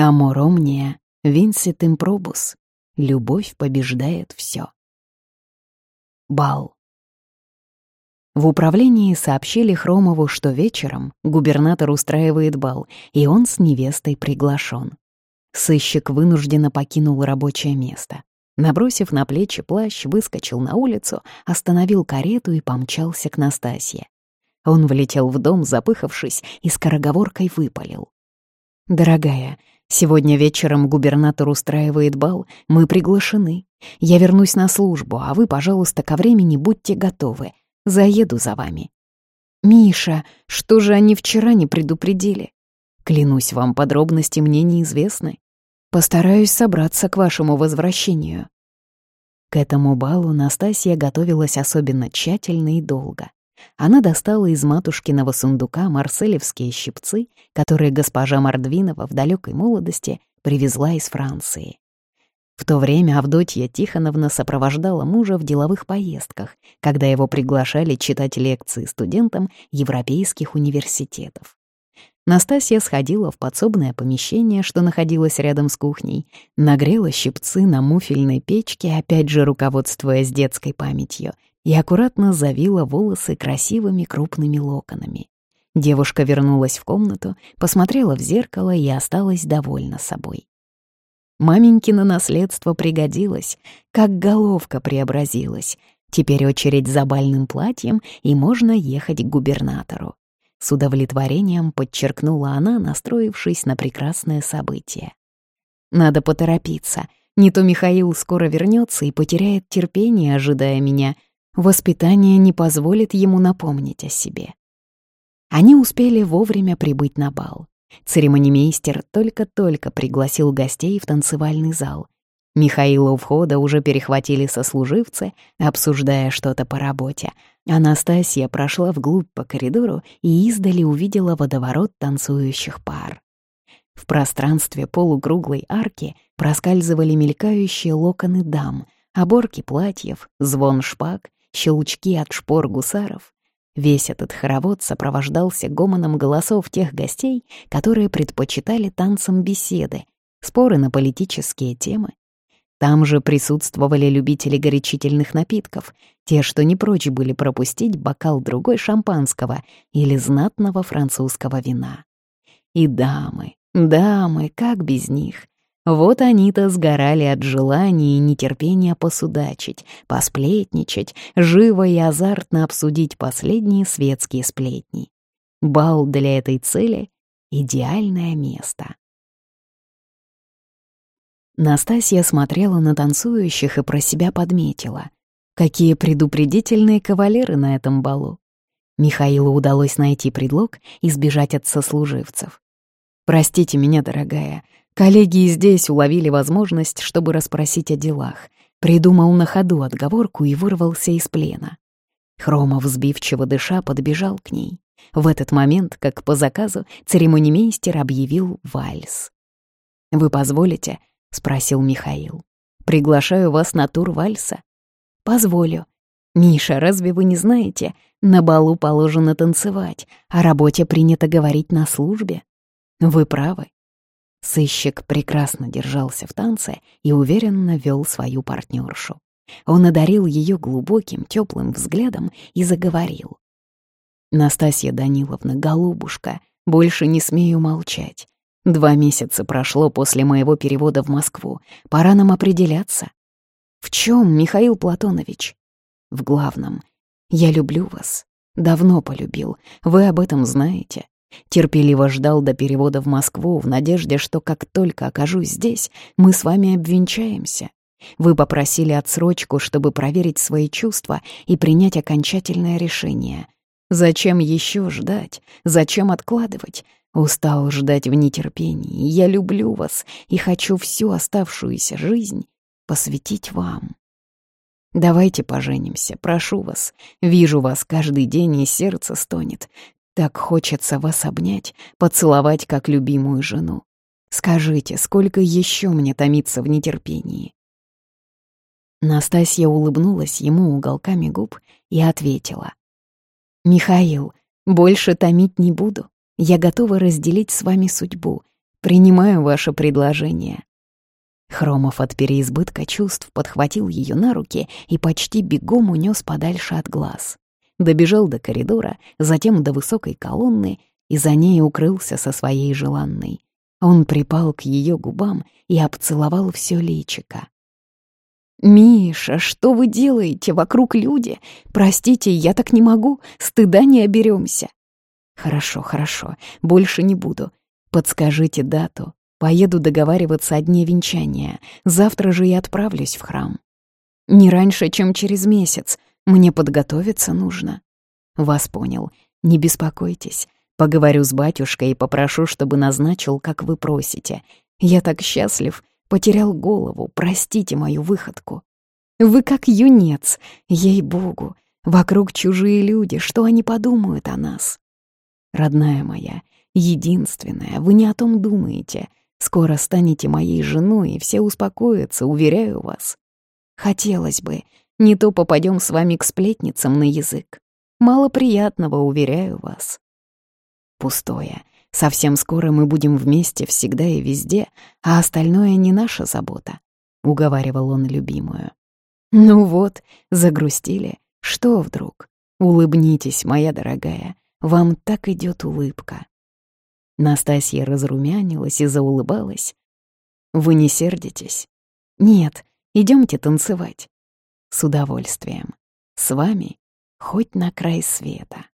Амор омния, винсит импробус. Любовь побеждает все. Бал. В управлении сообщили Хромову, что вечером губернатор устраивает бал, и он с невестой приглашен. Сыщик вынужденно покинул рабочее место. Набросив на плечи плащ, выскочил на улицу, остановил карету и помчался к Настасье. Он влетел в дом, запыхавшись, и скороговоркой выпалил. «Дорогая, сегодня вечером губернатор устраивает бал, мы приглашены. Я вернусь на службу, а вы, пожалуйста, ко времени будьте готовы. Заеду за вами». «Миша, что же они вчера не предупредили?» «Клянусь вам, подробности мне неизвестны. Постараюсь собраться к вашему возвращению». К этому балу Настасья готовилась особенно тщательно и долго. Она достала из матушкиного сундука марселевские щипцы, которые госпожа Мордвинова в далекой молодости привезла из Франции. В то время Авдотья Тихоновна сопровождала мужа в деловых поездках, когда его приглашали читать лекции студентам европейских университетов. Настасья сходила в подсобное помещение, что находилось рядом с кухней, нагрела щипцы на муфельной печке, опять же руководствуясь детской памятью, и аккуратно завила волосы красивыми крупными локонами. Девушка вернулась в комнату, посмотрела в зеркало и осталась довольна собой. Маменькино наследство пригодилось, как головка преобразилась. Теперь очередь за бальным платьем, и можно ехать к губернатору. С удовлетворением подчеркнула она, настроившись на прекрасное событие. «Надо поторопиться, не то Михаил скоро вернется и потеряет терпение, ожидая меня. Воспитание не позволит ему напомнить о себе». Они успели вовремя прибыть на бал. Церемонимейстер только-только пригласил гостей в танцевальный зал. Михаила у входа уже перехватили сослуживцы, обсуждая что-то по работе. Анастасия прошла вглубь по коридору и издали увидела водоворот танцующих пар. В пространстве полукруглой арки проскальзывали мелькающие локоны дам, оборки платьев, звон шпаг, щелчки от шпор гусаров. Весь этот хоровод сопровождался гомоном голосов тех гостей, которые предпочитали танцам беседы, споры на политические темы. Там же присутствовали любители горячительных напитков, те, что не прочь были пропустить бокал другой шампанского или знатного французского вина. И дамы, дамы, как без них? Вот они-то сгорали от желания и нетерпения посудачить, посплетничать, живо и азартно обсудить последние светские сплетни. Бал для этой цели — идеальное место. Настасья смотрела на танцующих и про себя подметила. Какие предупредительные кавалеры на этом балу. Михаилу удалось найти предлог и сбежать от сослуживцев. «Простите меня, дорогая, Коллеги здесь уловили возможность, чтобы расспросить о делах. Придумал на ходу отговорку и вырвался из плена. Хромов, взбивчиво дыша, подбежал к ней. В этот момент, как по заказу, церемонимейстер объявил вальс. «Вы позволите?» — спросил Михаил. «Приглашаю вас на тур вальса». «Позволю». «Миша, разве вы не знаете? На балу положено танцевать, о работе принято говорить на службе». «Вы правы. Сыщик прекрасно держался в танце и уверенно вел свою партнершу. Он одарил ее глубоким, теплым взглядом и заговорил. «Настасья Даниловна, голубушка, больше не смею молчать. Два месяца прошло после моего перевода в Москву. Пора нам определяться. В чем, Михаил Платонович? В главном. Я люблю вас. Давно полюбил. Вы об этом знаете. Терпеливо ждал до перевода в Москву в надежде, что как только окажусь здесь, мы с вами обвенчаемся. Вы попросили отсрочку, чтобы проверить свои чувства и принять окончательное решение. Зачем еще ждать? Зачем откладывать? Устал ждать в нетерпении. Я люблю вас и хочу всю оставшуюся жизнь посвятить вам. Давайте поженимся, прошу вас. Вижу вас каждый день, и сердце стонет. Так хочется вас обнять, поцеловать как любимую жену. Скажите, сколько еще мне томиться в нетерпении?» Настасья улыбнулась ему уголками губ и ответила. «Михаил, больше томить не буду. Я готова разделить с вами судьбу. принимаю ваше предложение». Хромов от переизбытка чувств подхватил ее на руки и почти бегом унес подальше от глаз. Добежал до коридора, затем до высокой колонны и за ней укрылся со своей желанной. Он припал к ее губам и обцеловал все личико. «Миша, что вы делаете? Вокруг люди. Простите, я так не могу. Стыда не оберемся. «Хорошо, хорошо. Больше не буду. Подскажите дату. Поеду договариваться о дне венчания. Завтра же и отправлюсь в храм. Не раньше, чем через месяц. Мне подготовиться нужно». «Вас понял. Не беспокойтесь. Поговорю с батюшкой и попрошу, чтобы назначил, как вы просите. Я так счастлив. Потерял голову. Простите мою выходку. Вы как юнец. Ей-богу. Вокруг чужие люди. Что они подумают о нас? Родная моя, единственная, вы не о том думаете. Скоро станете моей женой, и все успокоятся, уверяю вас. Хотелось бы, не то попадем с вами к сплетницам на язык. Мало приятного, уверяю вас. Пустое. Совсем скоро мы будем вместе всегда и везде, а остальное не наша забота», — уговаривал он любимую. «Ну вот, загрустили. Что вдруг? Улыбнитесь, моя дорогая. Вам так идет улыбка». Настасья разрумянилась и заулыбалась. «Вы не сердитесь?» «Нет, идемте танцевать». «С удовольствием. С вами хоть на край света».